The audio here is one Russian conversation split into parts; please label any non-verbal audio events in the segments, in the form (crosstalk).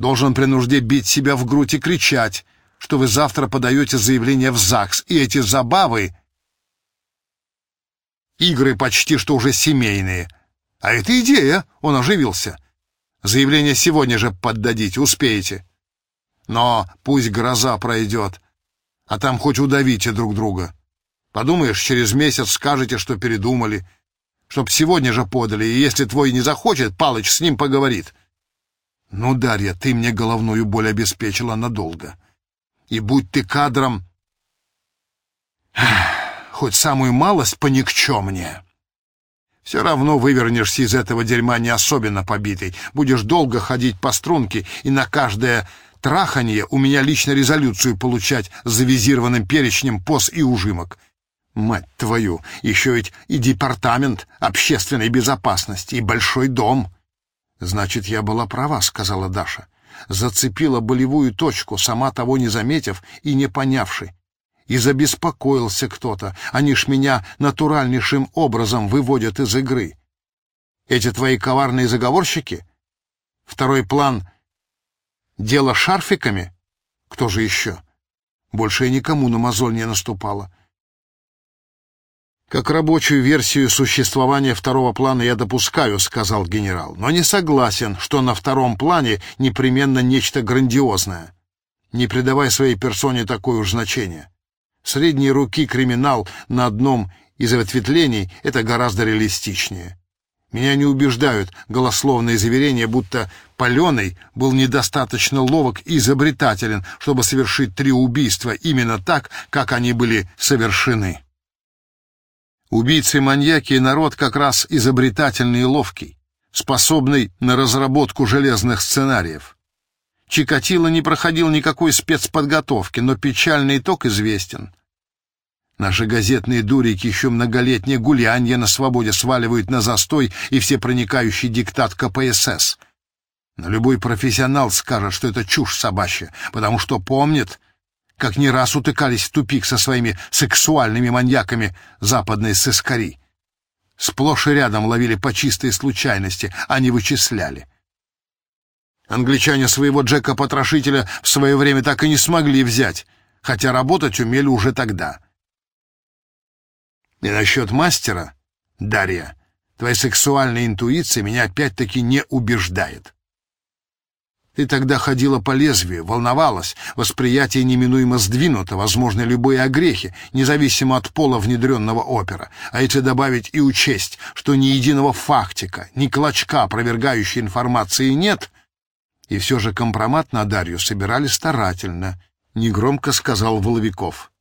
должен при нужде бить себя в грудь и кричать, что вы завтра подаете заявление в ЗАГС, и эти забавы — игры почти что уже семейные. А это идея, он оживился. Заявление сегодня же поддадите, успеете. Но пусть гроза пройдет, а там хоть удавите друг друга. Подумаешь, через месяц скажете, что передумали, чтоб сегодня же подали, и если твой не захочет, Палыч с ним поговорит. Ну, Дарья, ты мне головную боль обеспечила надолго. И будь ты кадром, (sighs) хоть самую малость поникчемнее. Все равно вывернешься из этого дерьма не особенно побитый. Будешь долго ходить по струнке, и на каждое траханье у меня лично резолюцию получать с завизированным перечнем поз и ужимок. Мать твою, еще ведь и департамент общественной безопасности, и большой дом. Значит, я была права, сказала Даша. Зацепила болевую точку, сама того не заметив и не понявши. И забеспокоился кто-то. Они ж меня натуральнейшим образом выводят из игры. Эти твои коварные заговорщики? Второй план — дело шарфиками? Кто же еще? Больше я никому на мозоль не наступала. «Как рабочую версию существования второго плана я допускаю», — сказал генерал, «но не согласен, что на втором плане непременно нечто грандиозное. Не придавай своей персоне такое уж значение. Средней руки криминал на одном из ответвлений — это гораздо реалистичнее. Меня не убеждают голословные заверения, будто Паленый был недостаточно ловок и изобретателен, чтобы совершить три убийства именно так, как они были совершены. Убийцы-маньяки народ как раз изобретательный и ловкий, способный на разработку железных сценариев. Чикатило не проходил никакой спецподготовки, но печальный итог известен. Наши газетные дурики еще многолетнее гулянье на свободе сваливают на застой и всепроникающий диктат КПСС. Но любой профессионал скажет, что это чушь собачья, потому что помнит, как не раз утыкались в тупик со своими сексуальными маньяками западные сыскари. Сплошь и рядом ловили по чистой случайности, а не вычисляли. Англичане своего Джека-потрошителя в свое время так и не смогли взять, хотя работать умели уже тогда. И насчет мастера, Дарья, твоя сексуальная интуиция меня опять-таки не убеждает. Ты тогда ходила по лезвию, волновалась, восприятие неминуемо сдвинуто, возможно, любые огрехи, независимо от пола внедренного опера. А если добавить и учесть, что ни единого фактика, ни клочка опровергающей информации нет, и все же компромат на Дарью собирали старательно, негромко сказал Воловиков.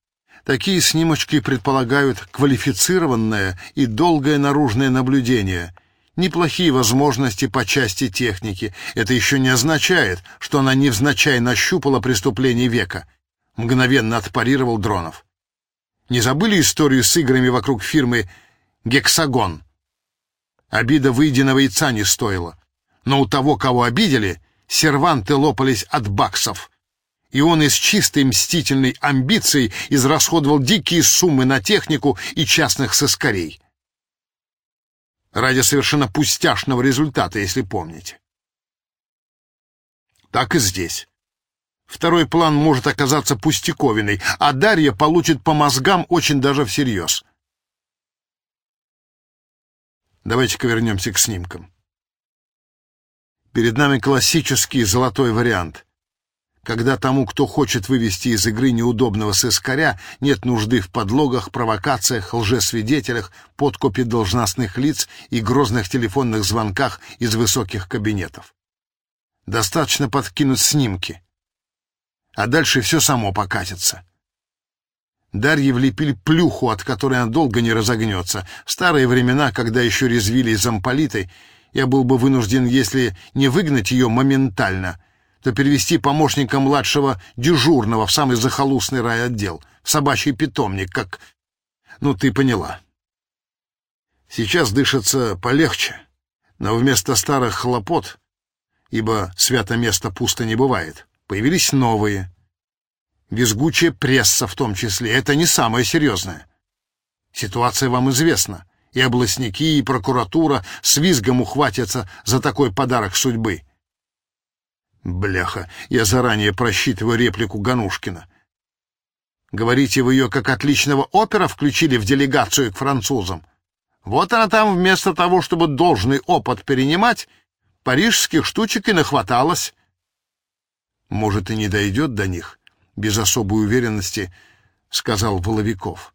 Такие снимочки предполагают квалифицированное и долгое наружное наблюдение, неплохие возможности по части техники. Это еще не означает, что она невзначай нащупала преступление века. Мгновенно отпарировал Дронов. Не забыли историю с играми вокруг фирмы «Гексагон»? Обида выеденного яйца не стоила. Но у того, кого обидели, серванты лопались от баксов. И он из чистой мстительной амбиции израсходовал дикие суммы на технику и частных сыскарей. Ради совершенно пустяшного результата, если помните. Так и здесь. Второй план может оказаться пустяковиной, а Дарья получит по мозгам очень даже всерьез. Давайте-ка вернемся к снимкам. Перед нами классический золотой вариант. Когда тому, кто хочет вывести из игры неудобного сыскаря, нет нужды в подлогах, провокациях, лжесвидетелях, подкупе должностных лиц и грозных телефонных звонках из высоких кабинетов. Достаточно подкинуть снимки, а дальше все само покатится. Дарье влепили плюху, от которой она долго не разогнется. В старые времена, когда еще резвили замполитой, я был бы вынужден, если не выгнать ее моментально, то перевести помощника младшего дежурного в самый захолустный райотдел, в собачий питомник, как... Ну, ты поняла. Сейчас дышится полегче, но вместо старых хлопот, ибо свято место пусто не бывает, появились новые. Визгучая пресса в том числе. Это не самое серьезное. Ситуация вам известна и областники, и прокуратура с визгом ухватятся за такой подарок судьбы. Бляха, я заранее просчитываю реплику Ганушкина. Говорите, вы ее как отличного опера включили в делегацию к французам? Вот она там вместо того, чтобы должный опыт перенимать, парижских штучек и нахваталась. Может, и не дойдет до них, без особой уверенности, сказал Воловиков.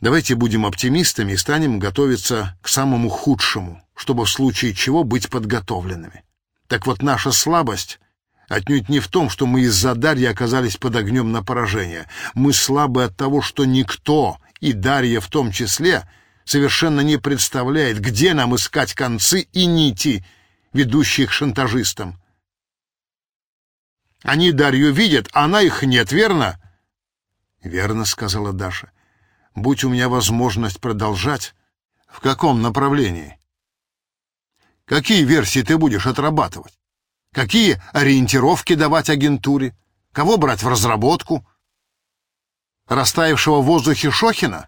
Давайте будем оптимистами и станем готовиться к самому худшему, чтобы в случае чего быть подготовленными. Так вот, наша слабость отнюдь не в том, что мы из-за Дарьи оказались под огнем на поражение. Мы слабы от того, что никто, и Дарья в том числе, совершенно не представляет, где нам искать концы и нити, ведущие к шантажистам. Они Дарью видят, а она их нет, верно? Верно, сказала Даша. Будь у меня возможность продолжать. В каком направлении? Какие версии ты будешь отрабатывать? Какие ориентировки давать агентуре? Кого брать в разработку? Растаявшего в воздухе Шохина?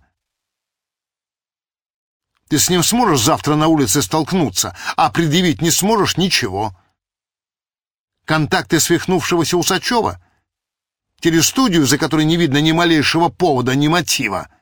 Ты с ним сможешь завтра на улице столкнуться, а предъявить не сможешь ничего. Контакты свихнувшегося Усачева? Телестудию, за которой не видно ни малейшего повода, ни мотива —